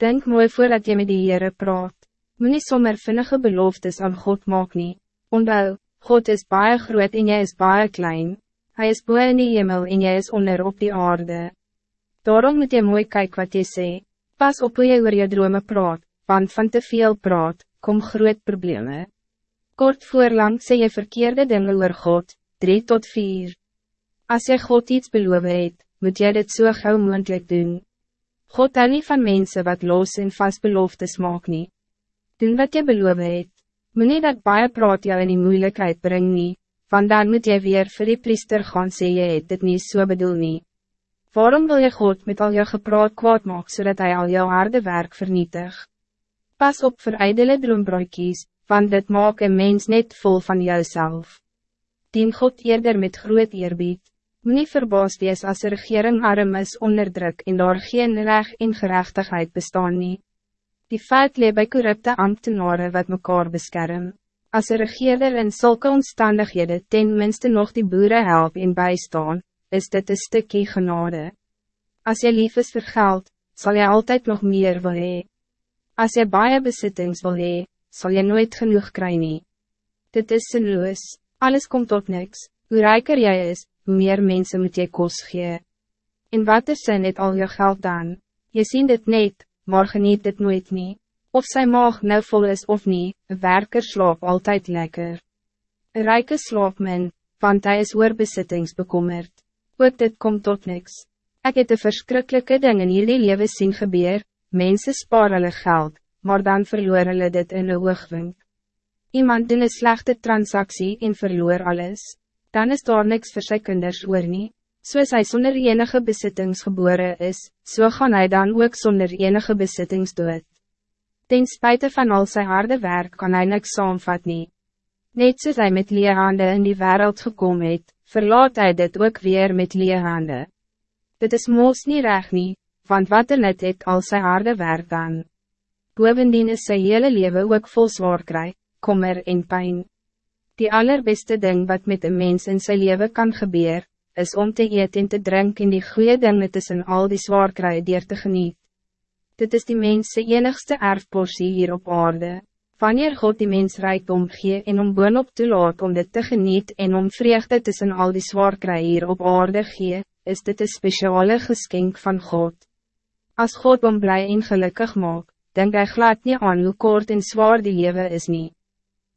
Denk mooi voordat je met die Heere praat. Moet nie sommer vinnige beloftes aan God maak nie. Onthou, God is baie groot en jy is baie klein. Hij is boe in die hemel en jy is onder op die aarde. Daarom moet je mooi kijken wat je zegt. Pas op hoe je oor je dromen praat, want van te veel praat, kom groot problemen. Kort voorlang sê je verkeerde dingen oor God, 3 tot 4. Als je God iets beloof het, moet jy dit so gauw moendlik doen. God hou nie van mensen wat los en vast beloftes maak nie. Doen wat je beloof het. Moet dat baie praat jou in die moeilijkheid bring nie, want dan moet jy weer vir die priester gaan sê jy het dit nie so bedoel nie. Waarom wil je God met al jou gepraat kwaad maak, zodat hij al jou harde werk vernietig? Pas op voor ijdele droombroekies, want dit maak een mens net vol van jouzelf. Dien God eerder met groot eerbied. Moet nie verbaas wees as een regering arm is onderdruk en daar geen recht en gerechtigheid bestaan nie. Die feit lee by corrupte ambtenaren wat mekaar beskerm. As een regeerder in zulke omstandighede ten minste nog die boeren help en bijstaan, is dit een stukje genade. Als je lief is vir geld, zal je altijd nog meer wil hee. As jy baie besittings wil hee, sal jy nooit genoeg kry nie. Dit is sinloos, alles komt op niks, hoe rijker jij is, hoe meer mensen moet jy kos gee. In wat is sin het al je geld dan? Je ziet dit niet, maar geniet dit nooit niet. Of sy maag nou vol is of niet, een werker slaap altijd lekker. Een rijke slaap men, want hij is oor besittings bekommerd ook dit komt tot niks. Ik het de verschrikkelijke dingen in jullie leven zien gebeur, mensen sparen hulle geld, maar dan verloor hulle dit in een oogwink. Iemand doen een slechte transactie en verloor alles, dan is daar niks vir sy kinders oor nie. Soos hy sonder enige besittings geboren is, so gaan hij dan ook zonder enige besittings dood. Ten spijt van al zijn harde werk kan hij niks saamvat nie. Net soos hy met leehande in die wereld gekomen het, verlaat hij dit ook weer met leehande. Dit is moos niet recht nie, want wat er net het al sy harde werk aan. Bovendien is sy hele leven ook vol zwaar kry, kommer en pijn. Die allerbeste ding wat met een mens in zijn leven kan gebeuren, is om te eten en te drinken in die goede dingen tussen al die zwaar kry dier te geniet. Dit is die mens enigste erfporsie hier op aarde. Wanneer God die mens rijkdom gee en om boonop te laat om dit te geniet en om vreugde tussen al die zwaar hier op aarde gee, is dit een speciale geschenk van God. Als God om blij en gelukkig maak, denk hy glad nie aan hoe kort en zwaar die leven is niet.